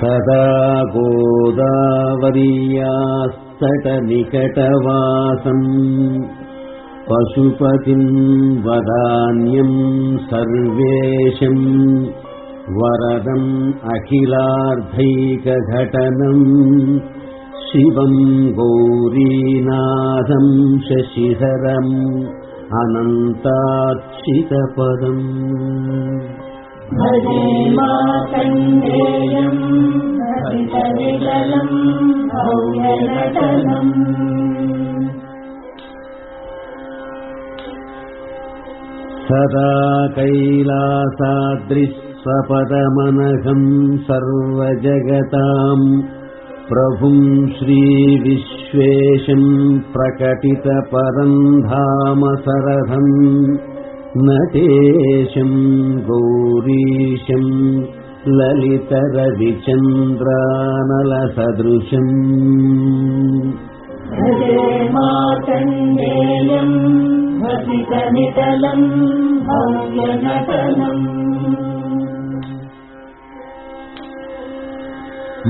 सदा गोदावरीयास्तटनिकटवासम् पशुपतिम् वदान्यम् सर्वेशम् वरदम् अखिलार्धैकघटनम् शिवम् गौरीनाथम् शशिधरम् अनन्ताक्षितपदम् सदा कैलासादृस्वपदमनघम् सर्वजगताम् प्रभुम् श्रीविश्वेशम् प्रकटितपरम् धाम सरथम् नटेशम् गौरीशम् ललितरविचन्द्रानलसदृशम् भजे माकण्डेयम् हसितनितलम् भव्यनटनम्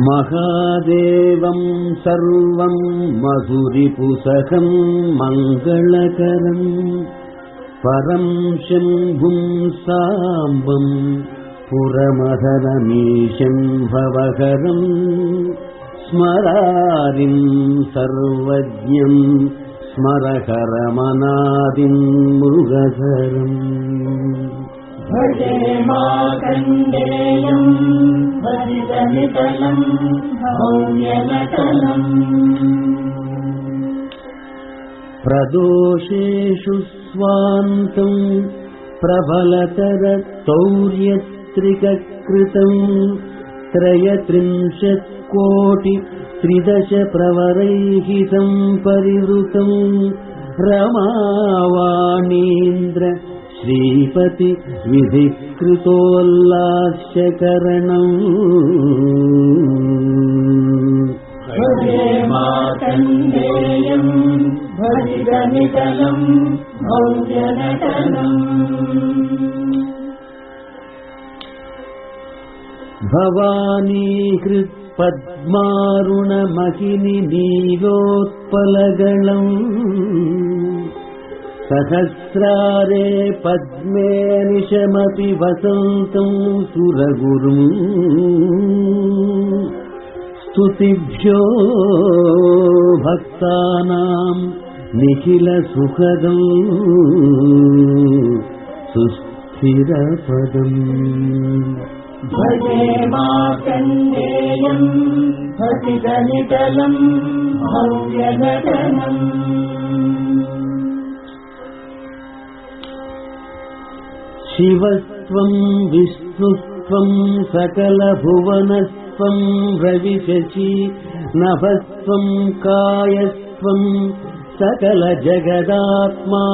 महादेवम् सर्वम् मधुरिपुसखम् मङ्गलकरम् परम् शम्भुम् साम्बम् पुरमहरमीशम् भवहरम् स्मरारिम् सर्वज्ञम् स्मरकरमनादिम् मृगधरम् भजे माकण्डेयम् हसितनितलम् भव्यनटनम् प्रदोषेषु स्वान्तम् प्रबलतरतौर्यत्रिककृतम् त्रयत्रिंशत्कोटि त्रिदश प्रवरैहितम् परिवृतम् रमावाणीन्द्र श्रीपति विधिकृतोल्लास्यकरणम् भजे माकण्डेयम् भव्यनटनम् भवानीहृत्पद्मारुणमहिनि नीलोत्पलगणम्। सहस्रारे पद्मे निशमपि वसन्तम् सुरगुरुम्। स्तुतिभ्यो भक्तानाम् निखिलसुखदम् सुस्थिरपदम्। भजे माकण्डेयम् हसितनितलम् भव्यनटनम् शिवस्त्वम् विष्णुस्त्वम् सकलभुवनस्त्वम् रविशशि नभस्त्वम् कायस्त्वम् सकलजगदात्मा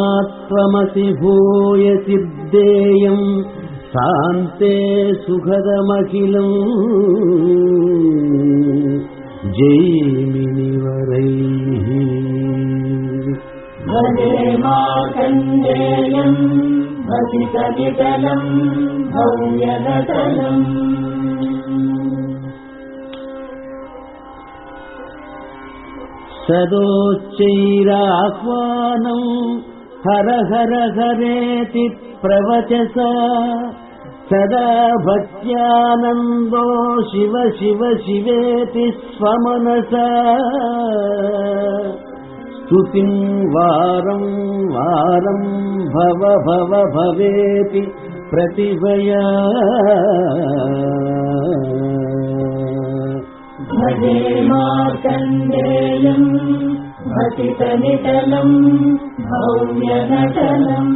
त्वमसि भूयसिद्धेयम् शान्ते सुखदमखिलम् हसितनितलम् भव्यनटनम् सदोच्चैराह्वानम् हर हर हरेति प्रवचसा। सदा भक्त्यानन्दो शिव शिव शिवेति स्वमनसा। स्तुतिम् वारम् वारम् भव भव भवेति प्रतिभया भजे माकण्डेयम् हसितनितलम् भव्यनटनम्।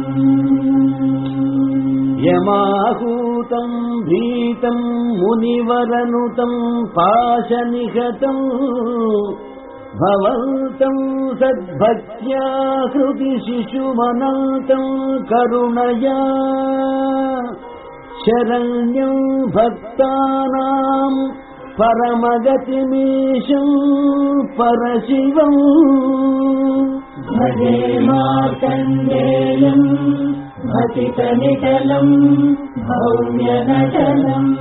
यमाहूतम् भीतम् मुनिवरनुतम् पाशनिहतम् भवन्तम् सद्भक्त्या हृदि शिशुमनन्तम् करुणया शरण्यम् भक्तानाम् परमगतिमीशम् परशिवम् भजे मार्कण्डेयम् हसितनिटलम् भव्यनटनम्